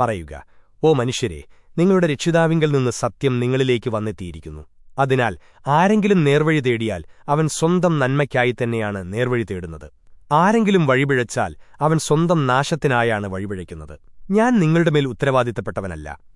പറയുക ഓ മനുഷ്യരെ നിങ്ങളുടെ രക്ഷിതാവിങ്കിൽ നിന്ന് സത്യം നിങ്ങളിലേക്ക് വന്നെത്തിയിരിക്കുന്നു. അതിനാൽ ആരെങ്കിലും നേർവഴി തേടിയാൽ അവൻ സ്വന്തം നന്മയ്ക്കായി തന്നെയാണ് നേർവഴി തേടുന്നത്. ആരെങ്കിലും വഴിപിഴച്ചാൽ അവൻ സ്വന്തം നാശത്തിനായാണ് വഴിപിഴയ്ക്കുന്നത്. ഞാൻ നിങ്ങളുടെ മേൽ ഉത്തരവാദിത്തപ്പെട്ടവനല്ല.